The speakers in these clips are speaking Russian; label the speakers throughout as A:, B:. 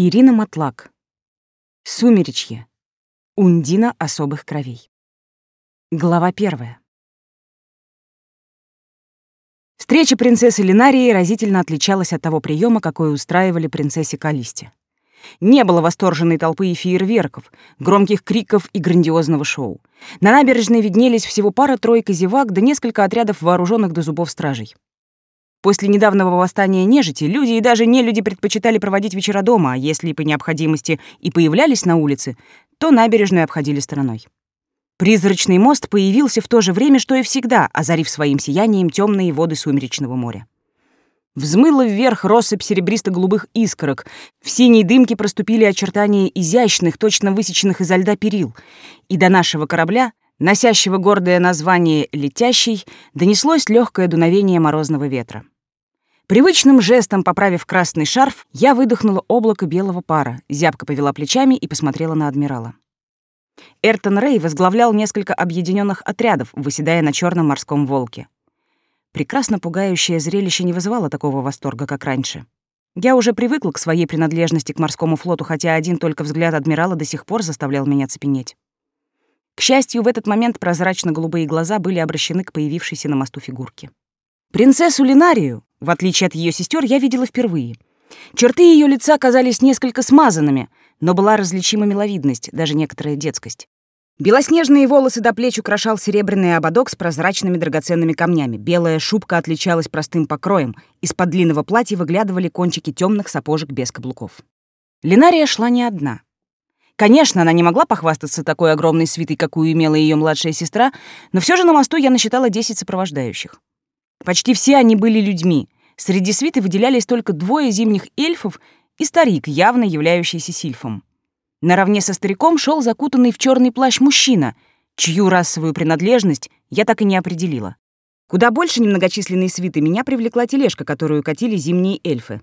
A: Ирина Матлак. Сумеречье. Ундина особых кровей. Глава первая. Встреча принцессы Линарии разительно отличалась от того приема, какой устраивали принцессе Калисте. Не было восторженной толпы и фейерверков, громких криков и грандиозного шоу. На набережной виднелись всего пара-тройка зевак да несколько отрядов вооруженных до зубов стражей. После недавнего восстания нежити люди и даже нелюди предпочитали проводить вечера дома, а если по необходимости и появлялись на улице, то набережную обходили стороной. Призрачный мост появился в то же время, что и всегда, озарив своим сиянием темные воды сумеречного моря. Взмыла вверх россыпь серебристо-голубых искорок, в синей дымке проступили очертания изящных, точно высеченных изо льда перил, и до нашего корабля носящего гордое название «Летящий», донеслось легкое дуновение морозного ветра. Привычным жестом, поправив красный шарф, я выдохнула облако белого пара, зябко повела плечами и посмотрела на адмирала. Эртон Рэй возглавлял несколько объединенных отрядов, выседая на черном морском волке. Прекрасно пугающее зрелище не вызывало такого восторга, как раньше. Я уже привыкла к своей принадлежности к морскому флоту, хотя один только взгляд адмирала до сих пор заставлял меня цепенеть. К счастью, в этот момент прозрачно-голубые глаза были обращены к появившейся на мосту фигурке. Принцессу Линарию, в отличие от ее сестер, я видела впервые. Черты ее лица казались несколько смазанными, но была различима миловидность, даже некоторая детскость. Белоснежные волосы до плеч украшал серебряный ободок с прозрачными драгоценными камнями. Белая шубка отличалась простым покроем. Из-под длинного платья выглядывали кончики темных сапожек без каблуков. Линария шла не одна. Конечно, она не могла похвастаться такой огромной свитой, какую имела ее младшая сестра, но все же на мосту я насчитала 10 сопровождающих. Почти все они были людьми. Среди свиты выделялись только двое зимних эльфов и старик, явно являющийся сильфом. Наравне со стариком шел закутанный в черный плащ мужчина, чью расовую принадлежность я так и не определила. Куда больше немногочисленной свиты меня привлекла тележка, которую катили зимние эльфы.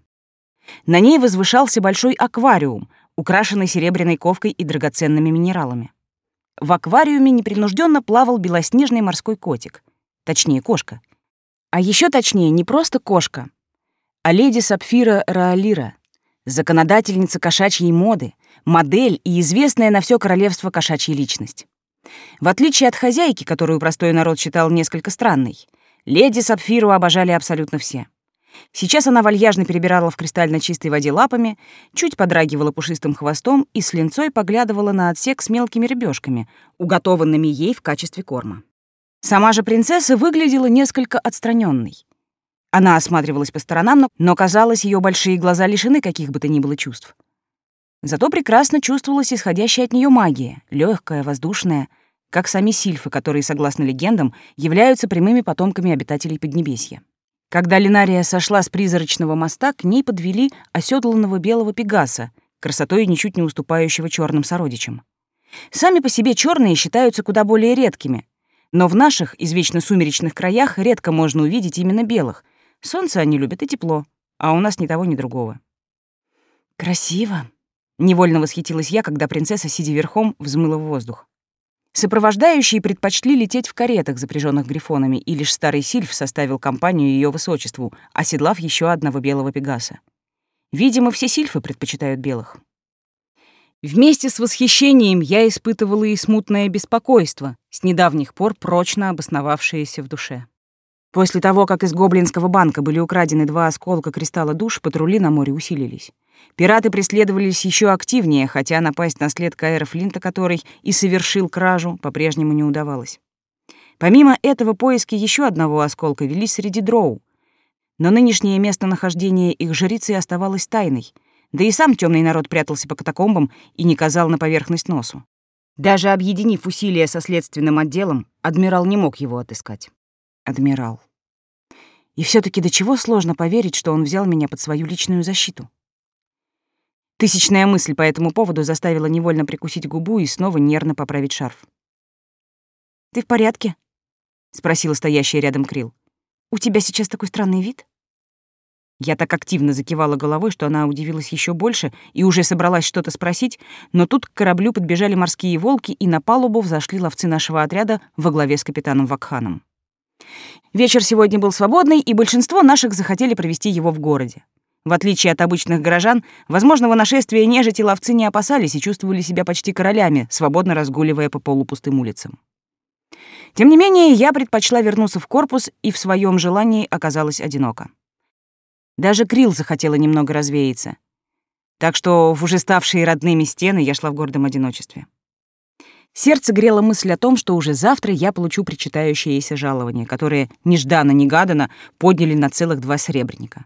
A: На ней возвышался большой аквариум, украшенный серебряной ковкой и драгоценными минералами. В аквариуме непринужденно плавал белоснежный морской котик, точнее, кошка. А еще точнее, не просто кошка, а леди Сапфира Раалира, законодательница кошачьей моды, модель и известная на все королевство кошачья личность. В отличие от хозяйки, которую простой народ считал несколько странной, леди Сапфиру обожали абсолютно все. Сейчас она вальяжно перебирала в кристально чистой воде лапами, чуть подрагивала пушистым хвостом и с линцой поглядывала на отсек с мелкими рыбешками, уготованными ей в качестве корма. Сама же принцесса выглядела несколько отстраненной. Она осматривалась по сторонам, но, казалось, ее большие глаза лишены каких бы то ни было чувств. Зато прекрасно чувствовалась исходящая от нее магия, легкая, воздушная, как сами сильфы, которые, согласно легендам, являются прямыми потомками обитателей Поднебесья. Когда Линария сошла с призрачного моста, к ней подвели оседланного белого пегаса, красотой ничуть не уступающего черным сородичам. Сами по себе черные считаются куда более редкими, но в наших извечно сумеречных краях редко можно увидеть именно белых. Солнце они любят и тепло, а у нас ни того, ни другого. «Красиво!» — невольно восхитилась я, когда принцесса, сидя верхом, взмыла в воздух. Сопровождающие предпочли лететь в каретах, запряженных грифонами, и лишь старый сильф составил компанию ее высочеству, оседлав еще одного белого пегаса. Видимо, все сильфы предпочитают белых. Вместе с восхищением я испытывала и смутное беспокойство, с недавних пор прочно обосновавшееся в душе. После того, как из Гоблинского банка были украдены два осколка кристалла душ, патрули на море усилились. Пираты преследовались еще активнее, хотя напасть на след Каэра Флинта, который и совершил кражу, по-прежнему не удавалось. Помимо этого, поиски еще одного осколка велись среди дроу. Но нынешнее местонахождение их жрицы оставалось тайной, да и сам темный народ прятался по катакомбам и не казал на поверхность носу. Даже объединив усилия со следственным отделом, адмирал не мог его отыскать. Адмирал. И все таки до чего сложно поверить, что он взял меня под свою личную защиту. Тысячная мысль по этому поводу заставила невольно прикусить губу и снова нервно поправить шарф. «Ты в порядке?» — спросила стоящая рядом Крил. «У тебя сейчас такой странный вид?» Я так активно закивала головой, что она удивилась еще больше и уже собралась что-то спросить, но тут к кораблю подбежали морские волки, и на палубу взошли ловцы нашего отряда во главе с капитаном Вакханом. Вечер сегодня был свободный, и большинство наших захотели провести его в городе. В отличие от обычных горожан, возможного нашествия нежити ловцы не опасались и чувствовали себя почти королями, свободно разгуливая по полупустым улицам. Тем не менее, я предпочла вернуться в корпус и в своем желании оказалась одинока. Даже Крил захотела немного развеяться. Так что в уже ставшие родными стены я шла в гордом одиночестве. Сердце грело мысль о том, что уже завтра я получу причитающееся жалование, которое нежданно-негаданно подняли на целых два серебряника.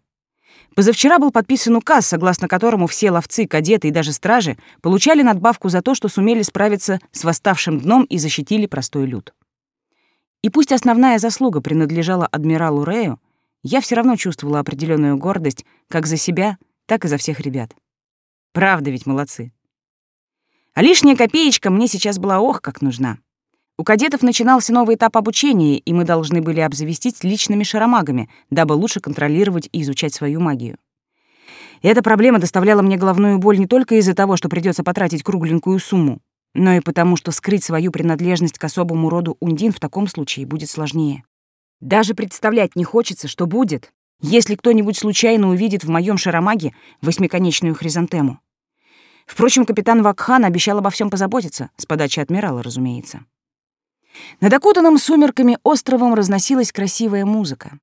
A: Позавчера был подписан указ, согласно которому все ловцы, кадеты и даже стражи получали надбавку за то, что сумели справиться с восставшим дном и защитили простой люд. И пусть основная заслуга принадлежала адмиралу Рэю, я все равно чувствовала определенную гордость как за себя, так и за всех ребят. Правда ведь молодцы. А лишняя копеечка мне сейчас была ох, как нужна. У кадетов начинался новый этап обучения, и мы должны были обзавестись личными шаромагами, дабы лучше контролировать и изучать свою магию. Эта проблема доставляла мне головную боль не только из-за того, что придется потратить кругленькую сумму, но и потому, что скрыть свою принадлежность к особому роду ундин в таком случае будет сложнее. Даже представлять не хочется, что будет, если кто-нибудь случайно увидит в моем шаромаге восьмиконечную хризантему. Впрочем, капитан Вакхан обещал обо всем позаботиться, с подачи адмирала, разумеется. Над окутанным сумерками островом разносилась красивая музыка.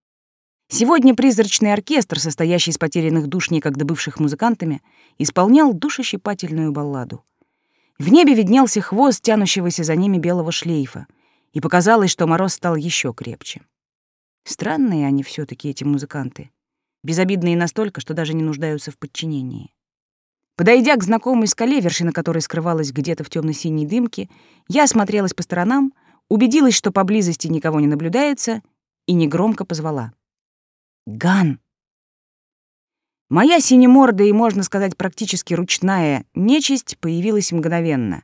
A: Сегодня призрачный оркестр, состоящий из потерянных душ некогда бывших музыкантами, исполнял душещипательную балладу. В небе виднелся хвост тянущегося за ними белого шлейфа, и показалось, что мороз стал еще крепче. Странные они все таки эти музыканты. Безобидные настолько, что даже не нуждаются в подчинении. Подойдя к знакомой скале, вершина которой скрывалась где-то в темно синей дымке, я осмотрелась по сторонам — убедилась, что поблизости никого не наблюдается, и негромко позвала. «Ган!» Моя синемордая и, можно сказать, практически ручная нечисть появилась мгновенно.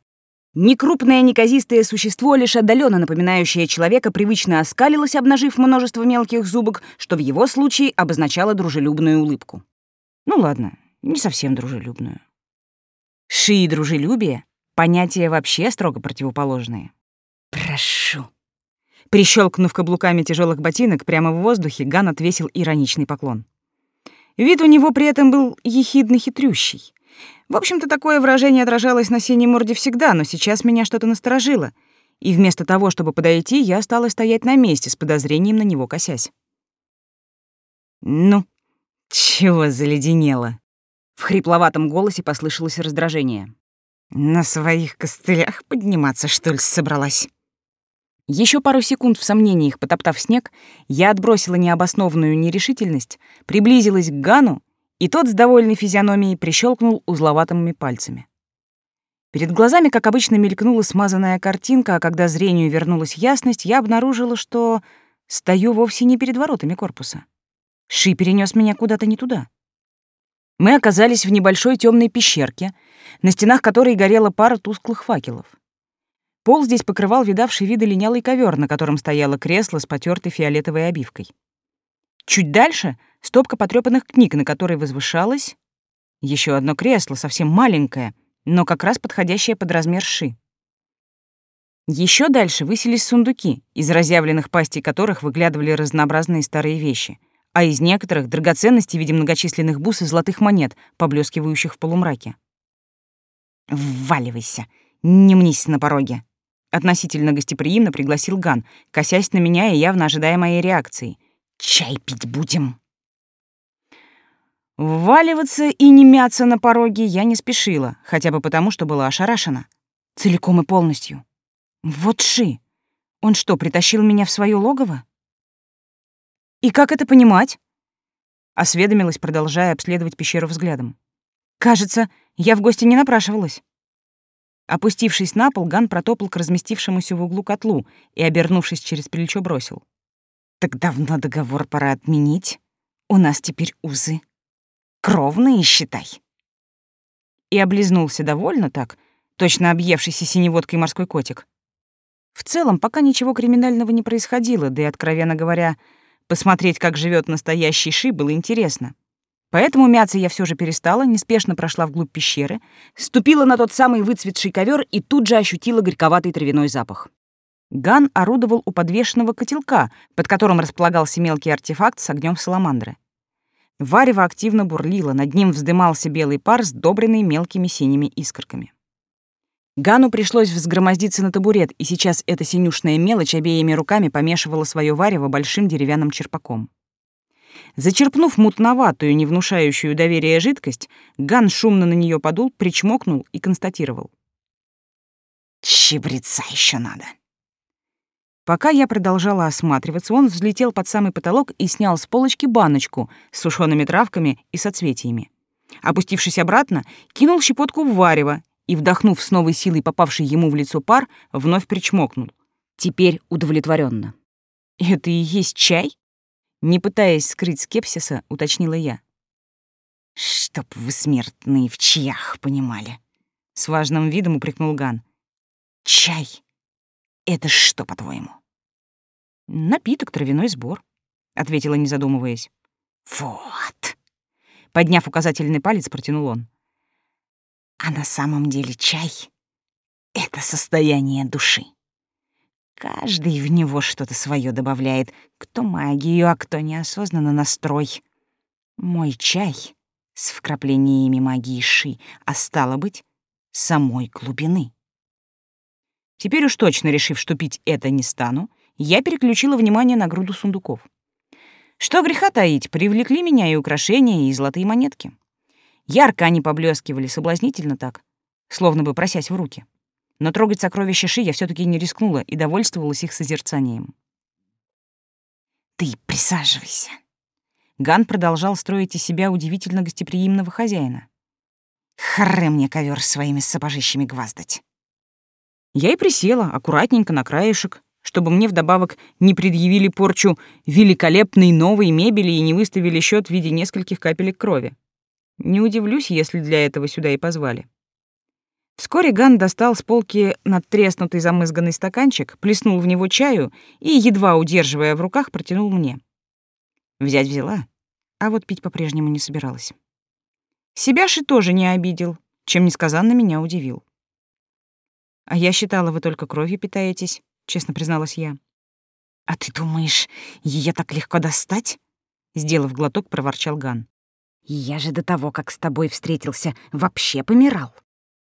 A: Некрупное неказистое существо, лишь отдаленно напоминающее человека, привычно оскалилось, обнажив множество мелких зубок, что в его случае обозначало дружелюбную улыбку. Ну ладно, не совсем дружелюбную. Ши и дружелюбие — понятия вообще строго противоположные. «Прошу». Прищелкнув каблуками тяжелых ботинок прямо в воздухе, Ган отвесил ироничный поклон. Вид у него при этом был ехидно-хитрющий. В общем-то, такое выражение отражалось на синей морде всегда, но сейчас меня что-то насторожило, и вместо того, чтобы подойти, я стала стоять на месте с подозрением на него косясь. «Ну, чего заледенело?» В хрипловатом голосе послышалось раздражение. «На своих костылях подниматься, что ли, собралась?» Еще пару секунд в сомнениях потоптав снег, я отбросила необоснованную нерешительность, приблизилась к Гану, и тот с довольной физиономией прищелкнул узловатыми пальцами. Перед глазами, как обычно, мелькнула смазанная картинка, а когда зрению вернулась ясность, я обнаружила, что стою вовсе не перед воротами корпуса. Ши перенес меня куда-то не туда. Мы оказались в небольшой темной пещерке, на стенах которой горела пара тусклых факелов. Пол здесь покрывал видавший виды линялый ковер, на котором стояло кресло с потертой фиолетовой обивкой. Чуть дальше — стопка потрёпанных книг, на которой возвышалось еще одно кресло, совсем маленькое, но как раз подходящее под размер ши. Еще дальше высились сундуки, из разъявленных пастей которых выглядывали разнообразные старые вещи, а из некоторых — драгоценности в виде многочисленных бус и золотых монет, поблескивающих в полумраке. «Вваливайся, не мнись на пороге!» Относительно гостеприимно пригласил Ган, косясь на меня и явно ожидая моей реакции. «Чай пить будем!» Вваливаться и не мяться на пороге я не спешила, хотя бы потому, что была ошарашена. Целиком и полностью. Вот ши! Он что, притащил меня в свое логово? И как это понимать? Осведомилась, продолжая обследовать пещеру взглядом. Кажется, я в гости не напрашивалась. Опустившись на пол, Ган протопал к разместившемуся в углу котлу и, обернувшись через плечо, бросил. «Так давно договор пора отменить. У нас теперь узы. Кровные, считай». И облизнулся довольно так, точно объевшийся синеводкой морской котик. В целом, пока ничего криминального не происходило, да и, откровенно говоря, посмотреть, как живет настоящий Ши, было интересно. Поэтому мяться я все же перестала, неспешно прошла вглубь пещеры, ступила на тот самый выцветший ковер и тут же ощутила горьковатый травяной запах. Ган орудовал у подвешенного котелка, под которым располагался мелкий артефакт с огнем саламандры. Варево активно бурлило, над ним вздымался белый пар, сдобренный мелкими синими искорками. Гану пришлось взгромоздиться на табурет, и сейчас эта синюшная мелочь обеими руками помешивала свое варево большим деревянным черпаком. Зачерпнув мутноватую, не внушающую доверия жидкость, Ган шумно на нее подул, причмокнул и констатировал.
B: «Чебреца еще надо».
A: Пока я продолжала осматриваться, он взлетел под самый потолок и снял с полочки баночку с сушеными травками и соцветиями. Опустившись обратно, кинул щепотку в варево и, вдохнув с новой силой попавший ему в лицо пар, вновь причмокнул. Теперь удовлетворенно. «Это и есть чай?» Не пытаясь скрыть скепсиса, уточнила я.
B: «Чтоб вы смертные в чьях понимали», — с важным видом упрекнул Ган. «Чай — это что, по-твоему?»
A: «Напиток, травяной сбор», — ответила, не задумываясь.
B: «Вот», —
A: подняв указательный палец, протянул он.
B: «А на самом деле чай — это состояние души. Каждый в него что-то свое добавляет, кто магию, а кто неосознанно настрой. Мой чай с вкраплениями магии Ши, а стало быть, самой глубины.
A: Теперь уж точно решив, что пить это не стану, я переключила внимание на груду сундуков. Что греха таить, привлекли меня и украшения, и золотые монетки. Ярко они поблескивали, соблазнительно так, словно бы просясь в руки но трогать сокровища Ши я все таки не рискнула и довольствовалась их созерцанием.
B: «Ты присаживайся».
A: Ган продолжал строить из себя удивительно гостеприимного хозяина.
B: «Хры мне ковер своими сапожищами гваздать».
A: Я и присела, аккуратненько на краешек, чтобы мне вдобавок не предъявили порчу великолепной новой мебели и не выставили счет в виде нескольких капелек крови. Не удивлюсь, если для этого сюда и позвали. Вскоре Ган достал с полки надтреснутый замызганный стаканчик, плеснул в него чаю и, едва удерживая в руках, протянул мне. Взять взяла, а вот пить по-прежнему не собиралась. Себя Ши тоже не обидел, чем несказанно меня удивил. «А я считала, вы только кровью питаетесь», — честно призналась я.
B: «А ты думаешь, ее так легко достать?»
A: Сделав глоток, проворчал Ган.
B: «Я же до того, как с тобой встретился, вообще помирал.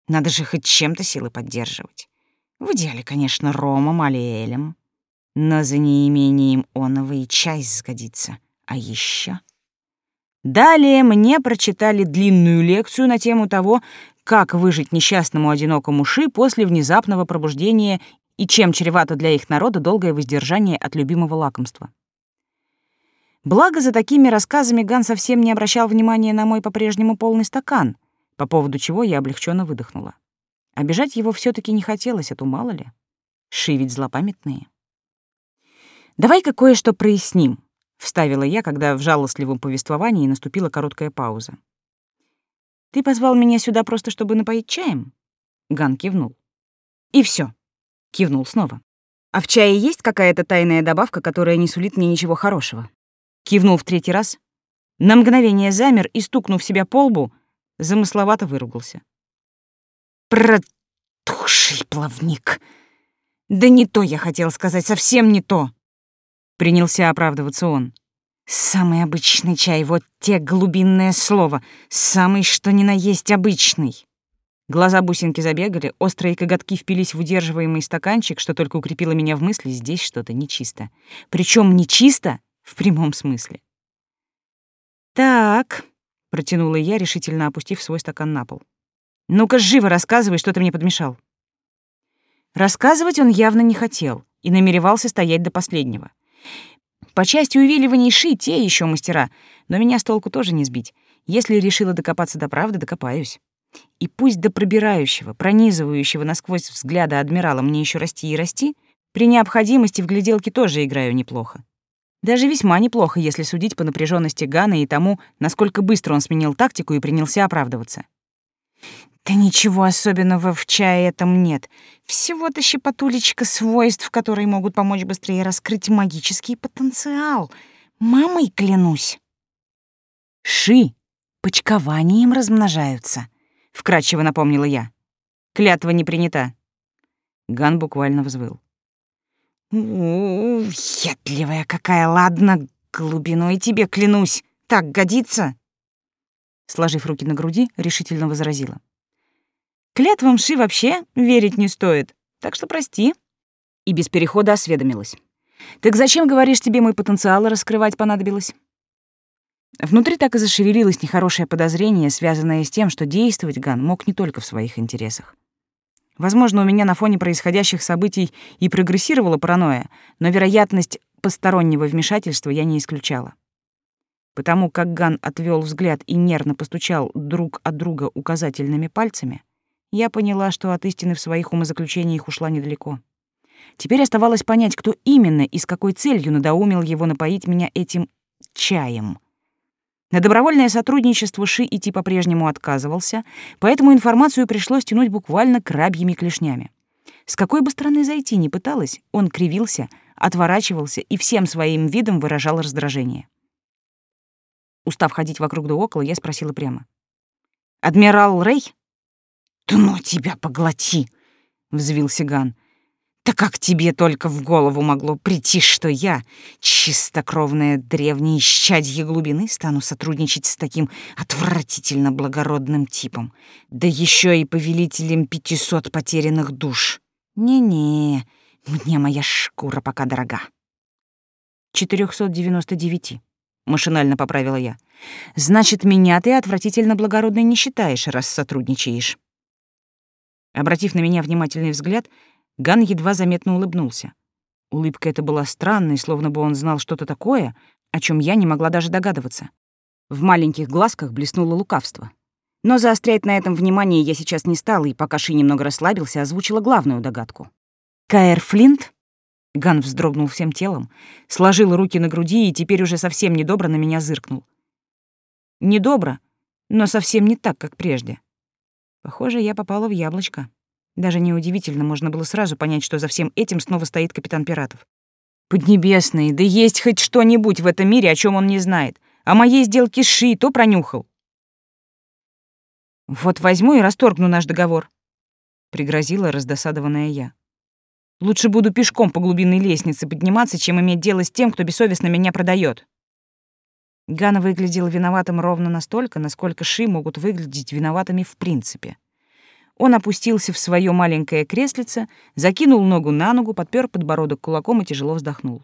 B: Надо же хоть чем-то силы поддерживать. В идеале, конечно, ромом или элем. Но за неимением оного и чай сгодится. А еще.
A: Далее мне прочитали длинную лекцию на тему того, как выжить несчастному одинокому Ши после внезапного пробуждения и чем чревато для их народа долгое воздержание от любимого лакомства. Благо, за такими рассказами Ган совсем не обращал внимания на мой по-прежнему полный стакан, по поводу чего я облегченно выдохнула. Обижать его все таки не хотелось, а то мало ли. Ши злопамятные. «Давай-ка кое-что проясним», — вставила я, когда в жалостливом повествовании наступила короткая пауза. «Ты позвал меня сюда просто, чтобы напоить чаем?» Ган кивнул. «И все. кивнул снова. «А в чае есть какая-то тайная добавка, которая не сулит мне ничего хорошего?» Кивнул в третий раз. На мгновение замер и, стукнув себя по лбу, замысловато выругался.
B: «Протухший плавник! Да не то я хотел сказать, совсем не то!» Принялся оправдываться он. «Самый обычный чай, вот те глубинное слово, самый что ни на есть обычный!»
A: Глаза бусинки забегали, острые коготки впились в удерживаемый стаканчик, что только укрепило меня в мысли, здесь что-то нечисто. Причем нечисто в прямом смысле. «Так», протянула я, решительно опустив свой стакан на пол. Ну-ка живо рассказывай, что ты мне подмешал. Рассказывать он явно не хотел и намеревался стоять до последнего. По части увиливаний ши те еще мастера, но меня с толку тоже не сбить. Если решила докопаться до правды, докопаюсь. И пусть до пробирающего, пронизывающего насквозь взгляда адмирала мне еще расти и расти, при необходимости в гляделке тоже играю неплохо. Даже весьма неплохо, если судить по напряженности Гана и тому, насколько быстро он сменил тактику и принялся оправдываться.
B: «Да ничего особенного в чае этом нет. Всего-то щепотулечка свойств, которые могут помочь быстрее раскрыть магический потенциал. Мамой клянусь».
A: «Ши почкованием размножаются», — вкратчиво напомнила я. «Клятва не принята». Ган буквально взвыл.
B: «Въедливая какая, ладно, глубиной тебе клянусь. так годится?»
A: Сложив руки на груди, решительно возразила. «Клятвам Ши вообще верить не стоит, так что прости». И без перехода осведомилась. «Так зачем, говоришь, тебе мой потенциал раскрывать понадобилось?» Внутри так и зашевелилось нехорошее подозрение, связанное с тем, что действовать Ган мог не только в своих интересах. Возможно, у меня на фоне происходящих событий и прогрессировала паранойя, но вероятность постороннего вмешательства я не исключала. Потому как Ган отвел взгляд и нервно постучал друг от друга указательными пальцами, я поняла, что от истины в своих умозаключениях ушла недалеко. Теперь оставалось понять, кто именно и с какой целью надоумил его напоить меня этим чаем. На добровольное сотрудничество Ши идти по-прежнему отказывался, поэтому информацию пришлось тянуть буквально крабьими клешнями. С какой бы стороны зайти ни пыталась, он кривился, отворачивался и всем своим видом выражал раздражение. Устав ходить вокруг да около, я спросила прямо. «Адмирал Рэй?»
B: «Да ну тебя поглоти!» — взвился Ган. Да как тебе только в голову могло прийти, что я, чистокровная древняя исчадье глубины, стану сотрудничать с таким отвратительно благородным типом, да еще и повелителем пятисот потерянных душ? Не-не, мне моя шкура пока дорога.
A: 499, машинально поправила я. Значит, меня ты отвратительно благородной не считаешь, раз сотрудничаешь. Обратив на меня внимательный взгляд, Ган едва заметно улыбнулся. Улыбка эта была странной, словно бы он знал что-то такое, о чем я не могла даже догадываться. В маленьких глазках блеснуло лукавство. Но заострять на этом внимание я сейчас не стала, и пока Ши немного расслабился, озвучила главную догадку. «Каэр Флинт?» Ган вздрогнул всем телом, сложил руки на груди и теперь уже совсем недобро на меня зыркнул. Недобро, но совсем не так, как прежде. Похоже, я попала в яблочко. Даже неудивительно, можно было сразу понять, что за всем этим снова стоит капитан пиратов. Поднебесный, да есть хоть что-нибудь в этом мире, о чем он не знает. О моей сделке с Ши то пронюхал. Вот возьму и расторгну наш договор, пригрозила раздосадованная я. Лучше буду пешком по глубинной лестнице подниматься, чем иметь дело с тем, кто бессовестно меня продает. Гана выглядел виноватым ровно настолько, насколько Ши могут выглядеть виноватыми в принципе. Он опустился в свое маленькое креслице, закинул ногу на ногу, подпер подбородок кулаком и тяжело вздохнул.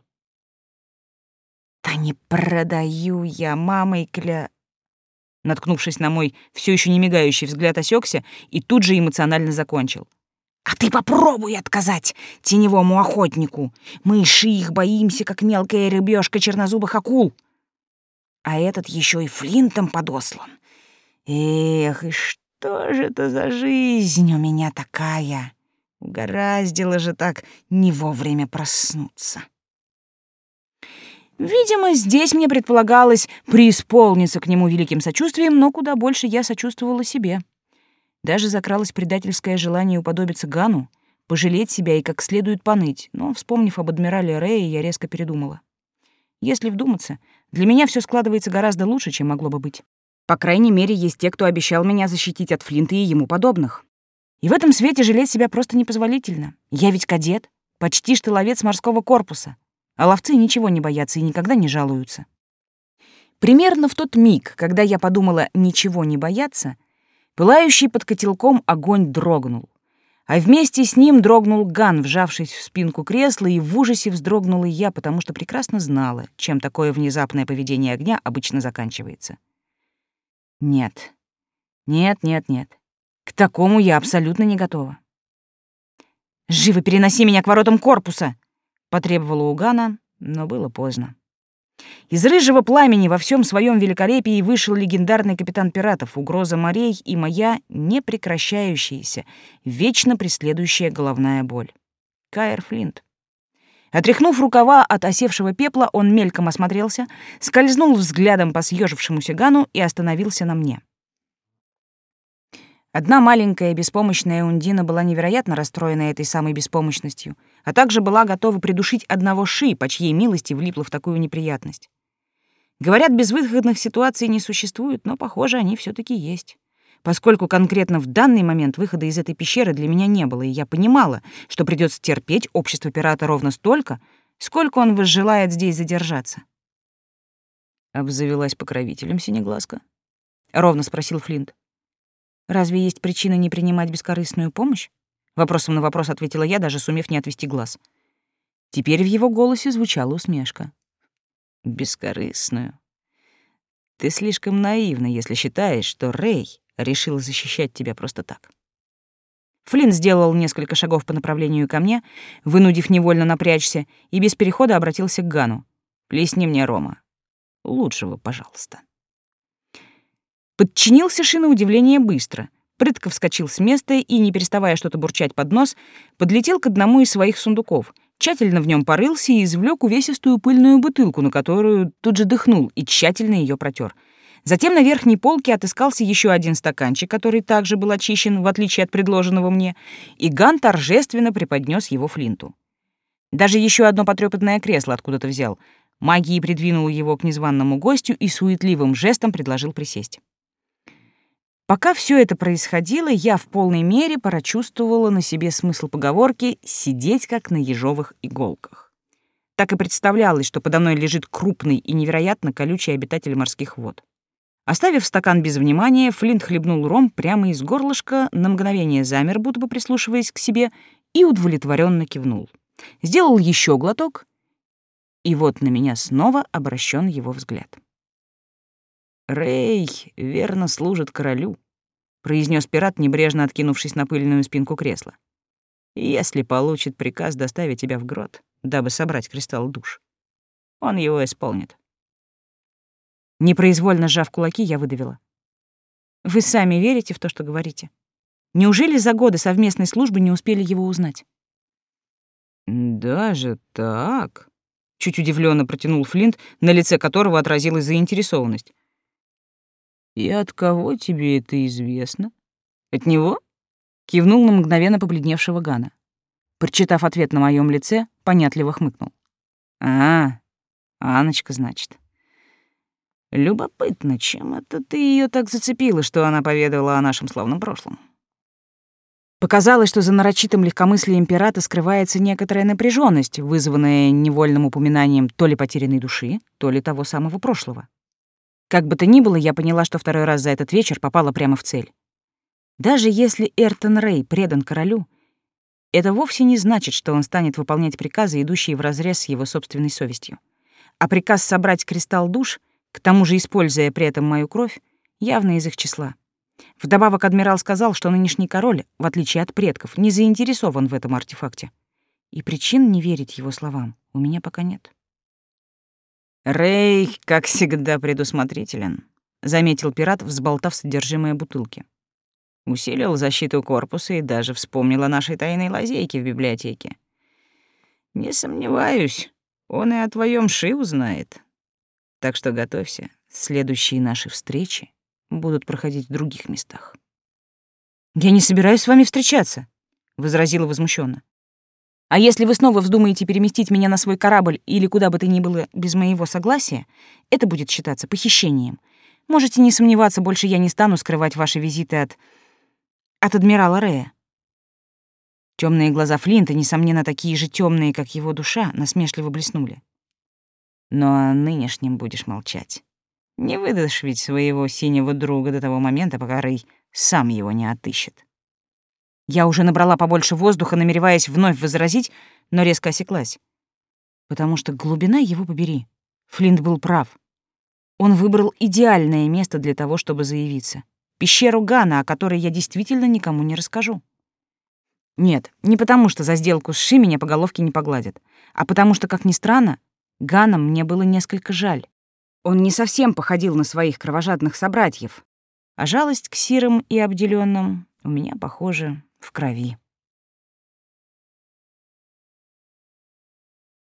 B: «Да не продаю я, мамой кля...»
A: Наткнувшись на мой все еще не мигающий взгляд, осекся и тут же эмоционально закончил.
B: «А ты попробуй отказать теневому охотнику! Мы ши их боимся, как мелкая рыбешка чернозубых акул!» А этот еще и флинтом подослан. Эх, и? Что же это за жизнь у меня такая? Угораздило же так не вовремя проснуться.
A: Видимо, здесь мне предполагалось преисполниться к нему великим сочувствием, но куда больше я сочувствовала себе. Даже закралось предательское желание уподобиться Гану, пожалеть себя и как следует поныть, но, вспомнив об адмирале Рэе, я резко передумала. Если вдуматься, для меня все складывается гораздо лучше, чем могло бы быть. По крайней мере, есть те, кто обещал меня защитить от Флинта и ему подобных. И в этом свете жалеть себя просто непозволительно. Я ведь кадет, почти что ловец морского корпуса. А ловцы ничего не боятся и никогда не жалуются. Примерно в тот миг, когда я подумала «ничего не бояться», пылающий под котелком огонь дрогнул. А вместе с ним дрогнул Ган, вжавшись в спинку кресла, и в ужасе вздрогнула я, потому что прекрасно знала, чем такое внезапное поведение огня обычно заканчивается. Нет. Нет, нет, нет. К такому я абсолютно не готова. «Живо переноси меня к воротам корпуса!» — потребовала Угана, но было поздно. Из рыжего пламени во всем своем великолепии вышел легендарный капитан пиратов, угроза морей и моя непрекращающаяся, вечно преследующая головная боль. Каэр Флинт. Отряхнув рукава от осевшего пепла, он мельком осмотрелся, скользнул взглядом по съежившемуся Гану и остановился на мне. Одна маленькая беспомощная Ундина была невероятно расстроена этой самой беспомощностью, а также была готова придушить одного Ши, по чьей милости влипла в такую неприятность. Говорят, безвыходных ситуаций не существует, но, похоже, они все таки есть поскольку конкретно в данный момент выхода из этой пещеры для меня не было, и я понимала, что придется терпеть общество пирата ровно столько, сколько он возжелает здесь задержаться. Обзавелась покровителем синеглазка. Ровно спросил Флинт. Разве есть причина не принимать бескорыстную помощь? Вопросом на вопрос ответила я, даже сумев не отвести глаз. Теперь в его голосе звучала усмешка. Бескорыстную. Ты слишком наивна, если считаешь, что Рэй решил защищать тебя просто так. Флинн сделал несколько шагов по направлению ко мне, вынудив невольно напрячься, и без перехода обратился к Гану. «Плесни мне рома. Лучшего, пожалуйста». Подчинился Ши на удивление быстро. Прытко вскочил с места и, не переставая что-то бурчать под нос, подлетел к одному из своих сундуков, тщательно в нем порылся и извлек увесистую пыльную бутылку, на которую тут же дыхнул и тщательно ее протер. Затем на верхней полке отыскался еще один стаканчик, который также был очищен, в отличие от предложенного мне, и Ган торжественно преподнес его Флинту. Даже еще одно потрепанное кресло откуда-то взял. Магией придвинул его к незваному гостю и суетливым жестом предложил присесть. Пока все это происходило, я в полной мере прочувствовала на себе смысл поговорки «сидеть как на ежовых иголках». Так и представлялось, что подо мной лежит крупный и невероятно колючий обитатель морских вод. Оставив стакан без внимания, Флинт хлебнул ром прямо из горлышка, на мгновение замер, будто бы прислушиваясь к себе, и удовлетворенно кивнул. Сделал еще глоток, и вот на меня снова обращен его взгляд. «Рэй верно служит королю», — произнес пират, небрежно откинувшись на пыльную спинку кресла. «Если получит приказ доставить тебя в грот, дабы собрать кристалл душ, он его исполнит». Непроизвольно сжав кулаки, я выдавила. «Вы сами верите в то, что говорите? Неужели за годы совместной службы не успели его узнать?» «Даже так?» — чуть удивленно протянул Флинт, на лице которого отразилась заинтересованность. «И от кого тебе это известно? От него?» Кивнул на мгновенно побледневшего Гана. Прочитав ответ на моем лице, понятливо хмыкнул. «А, Аночка, значит. Любопытно, чем это ты ее так зацепила, что она поведала о нашем славном прошлом?» Показалось, что за нарочитым легкомыслием пирата скрывается некоторая напряженность, вызванная невольным упоминанием то ли потерянной души, то ли того самого прошлого. Как бы то ни было, я поняла, что второй раз за этот вечер попала прямо в цель. Даже если Эртон Рэй предан королю, это вовсе не значит, что он станет выполнять приказы, идущие вразрез с его собственной совестью. А приказ собрать кристалл душ, к тому же используя при этом мою кровь, явно из их числа. Вдобавок адмирал сказал, что нынешний король, в отличие от предков, не заинтересован в этом артефакте. И причин не верить его словам у меня пока нет. «Рэй, как всегда, предусмотрителен», — заметил пират, взболтав содержимое бутылки. Усилил защиту корпуса и даже вспомнил о нашей тайной лазейке в библиотеке. «Не сомневаюсь, он и о твоем Ши узнает. Так что готовься, следующие наши встречи будут проходить в других местах». «Я не собираюсь с вами встречаться», — возразила возмущенно. А если вы снова вздумаете переместить меня на свой корабль или куда бы то ни было без моего согласия, это будет считаться похищением. Можете не сомневаться, больше я не стану скрывать ваши визиты от... от адмирала Рея. Темные глаза Флинта, несомненно, такие же темные, как его душа, насмешливо блеснули. Но о нынешнем будешь молчать. Не выдашь ведь своего синего друга до того момента, пока Рэй сам его не отыщет. Я уже набрала побольше воздуха, намереваясь вновь возразить, но резко осеклась. Потому что глубина его побери. Флинт был прав. Он выбрал идеальное место для того, чтобы заявиться. Пещеру Гана, о которой я действительно никому не расскажу. Нет, не потому что за сделку с Ши меня по головке не погладят, а потому что, как ни странно, Гана мне было несколько жаль. Он не совсем походил на своих кровожадных собратьев, а жалость к сирым и обделенным у меня, похоже, в крови.